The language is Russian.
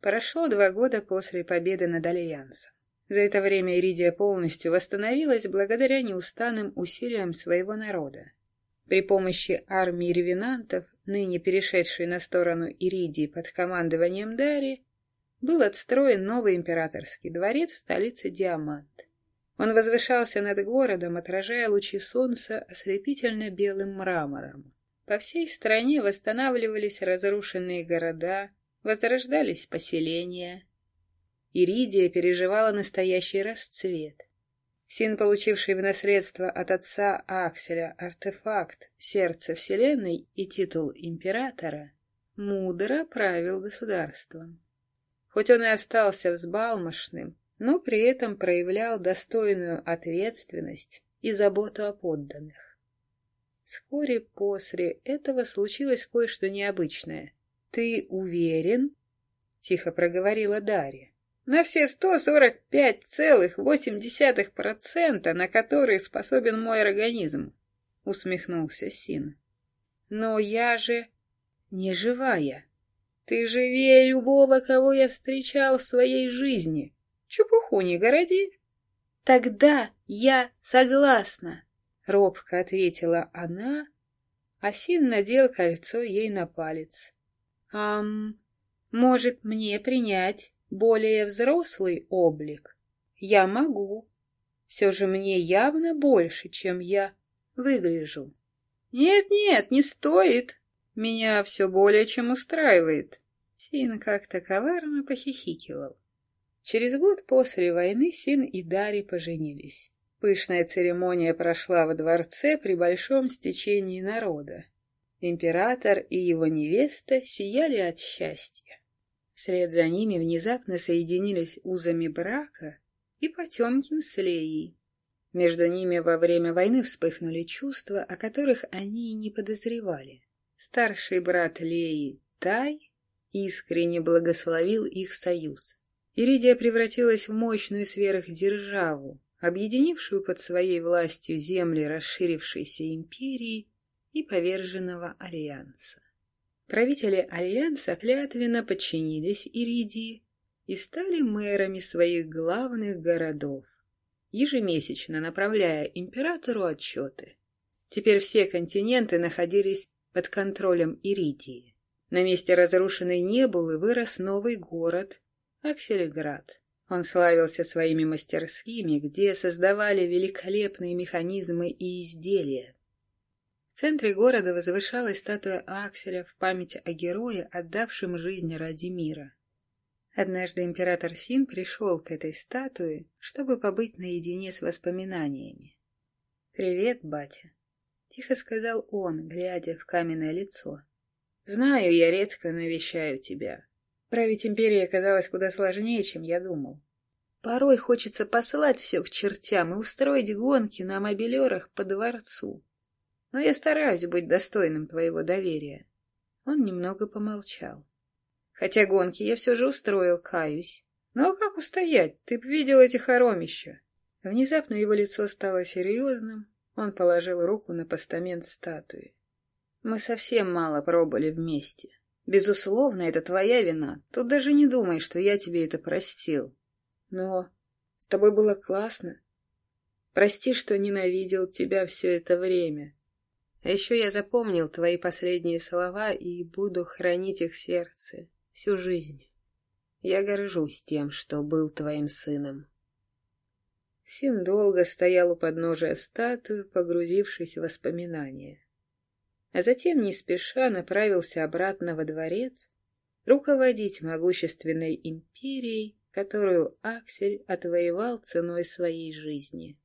Прошло два года после победы над Альянсом. За это время Иридия полностью восстановилась благодаря неустанным усилиям своего народа. При помощи армии ревенантов, ныне перешедшей на сторону Иридии под командованием Дари, был отстроен новый императорский дворец в столице Диамант. Он возвышался над городом, отражая лучи солнца ослепительно белым мрамором. По всей стране восстанавливались разрушенные города, возрождались поселения. Иридия переживала настоящий расцвет. Син, получивший в наследство от отца Акселя артефакт «Сердце Вселенной» и титул императора, мудро правил государством. Хоть он и остался взбалмошным, но при этом проявлял достойную ответственность и заботу о подданных. Вскоре после этого случилось кое-что необычное. «Ты уверен?» — тихо проговорила Дарья. «На все сто сорок пять целых восемь десятых процента, на которые способен мой организм», — усмехнулся Син. «Но я же не живая. Ты живее любого, кого я встречал в своей жизни. Чепуху не городи». «Тогда я согласна», — робко ответила она, а Син надел кольцо ей на палец. Ам, может мне принять более взрослый облик? Я могу. Все же мне явно больше, чем я выгляжу. Нет-нет, не стоит. Меня все более чем устраивает. Син как-то коварно похихикивал. Через год после войны Син и Дари поженились. Пышная церемония прошла во дворце при большом стечении народа. Император и его невеста сияли от счастья. Вслед за ними внезапно соединились узами брака и Потемкин с Леей. Между ними во время войны вспыхнули чувства, о которых они и не подозревали. Старший брат Леи, Тай, искренне благословил их союз. Иридия превратилась в мощную сверхдержаву, объединившую под своей властью земли расширившейся империи и поверженного Альянса. Правители Альянса клятвенно подчинились Иридии и стали мэрами своих главных городов, ежемесячно направляя императору отчеты. Теперь все континенты находились под контролем Иридии. На месте разрушенной Небулы вырос новый город Аксельград. Он славился своими мастерскими, где создавали великолепные механизмы и изделия, центре города возвышалась статуя Акселя в память о герое, отдавшем жизнь ради мира. Однажды император Син пришел к этой статуе, чтобы побыть наедине с воспоминаниями. «Привет, батя», — тихо сказал он, глядя в каменное лицо. «Знаю, я редко навещаю тебя. Править империей оказалось куда сложнее, чем я думал. Порой хочется послать все к чертям и устроить гонки на мобилерах по дворцу но я стараюсь быть достойным твоего доверия. Он немного помолчал. Хотя гонки я все же устроил, каюсь. Ну а как устоять? Ты б видел эти хоромища. Внезапно его лицо стало серьезным. Он положил руку на постамент статуи. Мы совсем мало пробыли вместе. Безусловно, это твоя вина. Тут даже не думай, что я тебе это простил. Но с тобой было классно. Прости, что ненавидел тебя все это время. А еще я запомнил твои последние слова и буду хранить их в сердце всю жизнь. Я горжусь тем, что был твоим сыном. Син долго стоял у подножия статуи, погрузившись в воспоминания. А затем не спеша направился обратно во дворец, руководить могущественной империей, которую Аксель отвоевал ценой своей жизни.